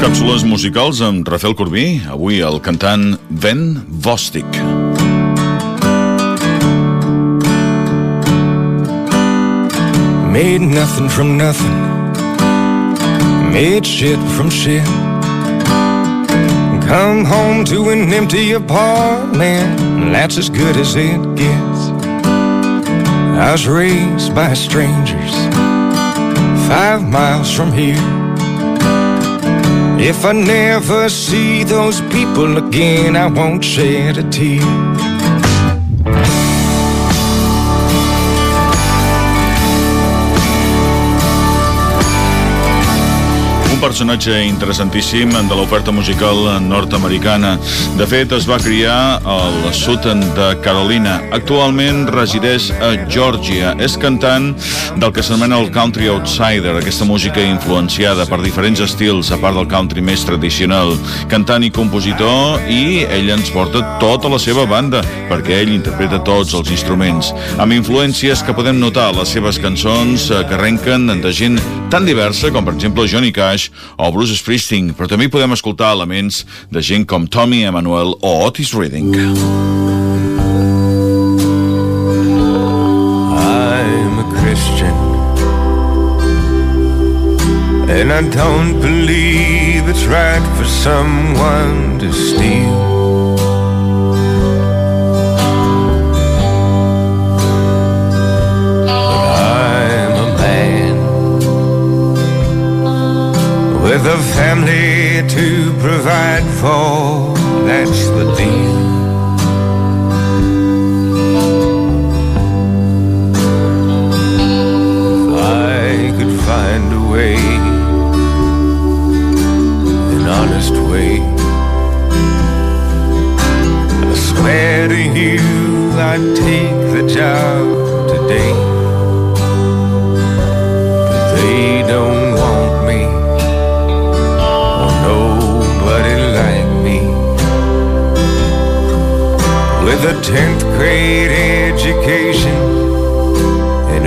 Càpsules musicals amb Rafael Corbí, avui el cantant Ben Vostik. Made nothing from nothing. Made shit from shit. Come home to an empty apartment. That's as good as it gets. I was raised by strangers five miles from here. If I never see those people again, I won't shed a tear. Personatge interessantíssim de l'oferta musical nord-americana. De fet, es va criar al sud de Carolina. Actualment resideix a Georgia. És cantant del que s'anomena el country outsider, aquesta música influenciada per diferents estils, a part del country més tradicional. Cantant i compositor, i ell ens porta tota la seva banda, perquè ell interpreta tots els instruments, amb influències que podem notar a les seves cançons eh, que arrenquen de gent tan diversa com, per exemple, Johnny Cash o Bruce Springsteen, però també podem escoltar elements de gent com Tommy Emmanuel o Otis Redding. I'm a Christian. And I don't believe it's right for someone to steal. With a family to provide for. That's the deal. If I could find a way,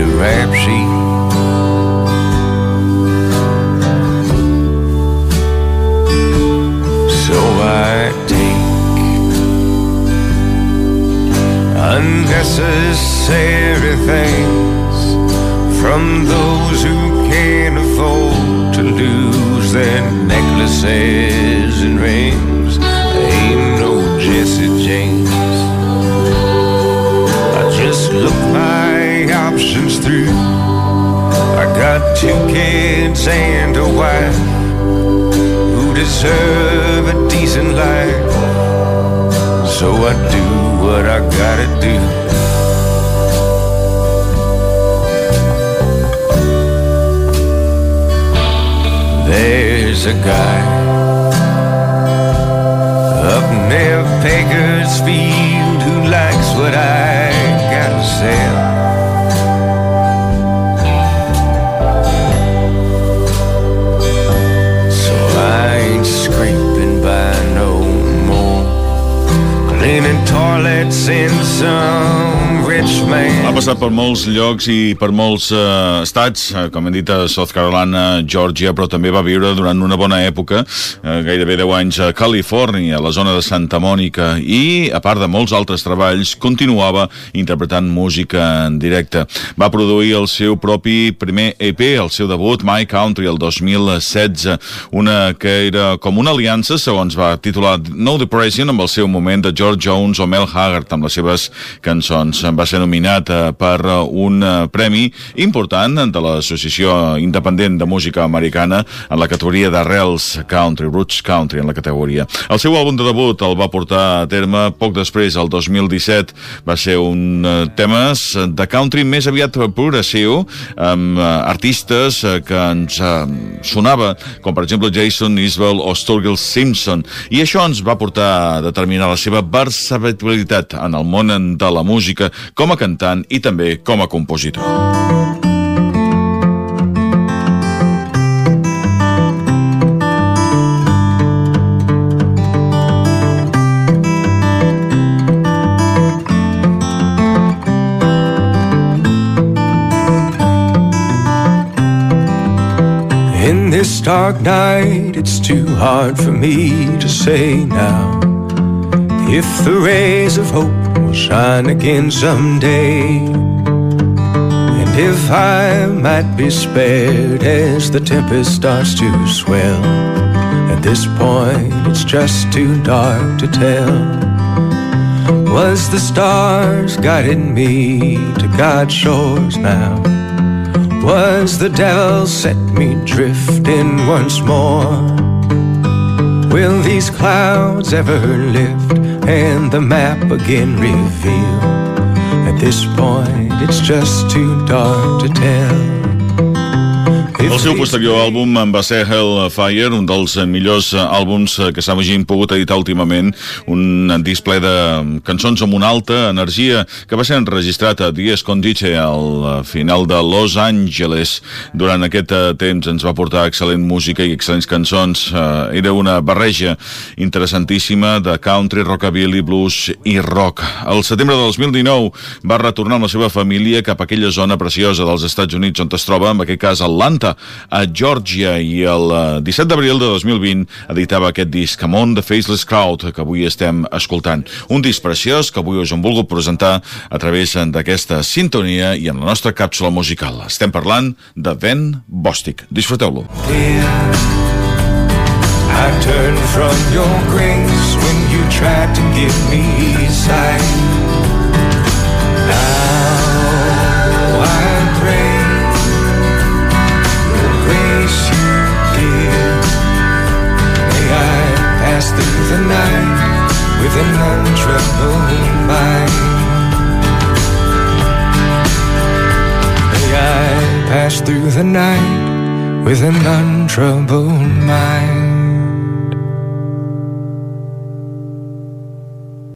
rap sheet. So I take unnecessary things from those who can't afford to lose their necklaces and rings. Ain't no Jesse James. Two kids and a wife who deserve a decent life. So I do what I gotta do. There's a guy up near Bakersfield planets and sun. Ha passat per molts llocs i per molts uh, estats, uh, com hem dit a South Carolina, Georgia, però també va viure durant una bona època, uh, gairebé 10 anys a Califòrnia, a la zona de Santa Mònica, i, a part de molts altres treballs, continuava interpretant música en directe. Va produir el seu propi primer EP, el seu debut, My Country, el 2016, una que era com una aliança, segons va titular No Depression, amb el seu moment de George Jones o Mel Haggard, amb les seves cançons. Va ser nominat eh, per eh, un eh, premi important de l'Associació Independent de Música Americana en la categoria d'Arrels Country, Roots Country en la categoria. El seu àlbum de debut el va portar a terme poc després, el 2017. Va ser un temes de country més aviat progressiu, amb artistes que ens sonava, com per exemple Jason Isbell o Sturgill Simpson. I això ens va portar a determinar la seva versatilitat en el món de la música com a cantant i també com a compositor. In this dark night, it's too hard for me to say now. If the rays of hope will shine again someday, and if I might be spared as the tempest starts to swell, at this point it's just too dark to tell. Was the stars guiding me to God's shores now? Was the devil set me drifting once more? Will these clouds ever lift and the map again reveal? At this point, it's just too dark to tell. El seu posterior àlbum va ser Hellfire, un dels millors àlbums que s'hagin pogut editar últimament, un display de cançons amb una alta energia que va ser enregistrat a Dies Condice al final de Los Angeles. Durant aquest temps ens va portar excel·lent música i excel·lents cançons. Era una barreja interessantíssima de country, rockabilly, blues i rock. El setembre de 2019 va retornar amb la seva família cap a aquella zona preciosa dels Estats Units on es troba, en aquest cas Atlanta, a Georgia i el 17 d'abril de 2020 editava aquest disc Among the Faceless Crowd que avui estem escoltant. Un disc preciós que avui us hem volgut presentar a través d'aquesta sintonia i en la nostra càpsula musical. Estem parlant de Ben Bostic. Disfruteu-lo. I turned from your grace when you tried to give me sight. Through the night with an untroubled mind.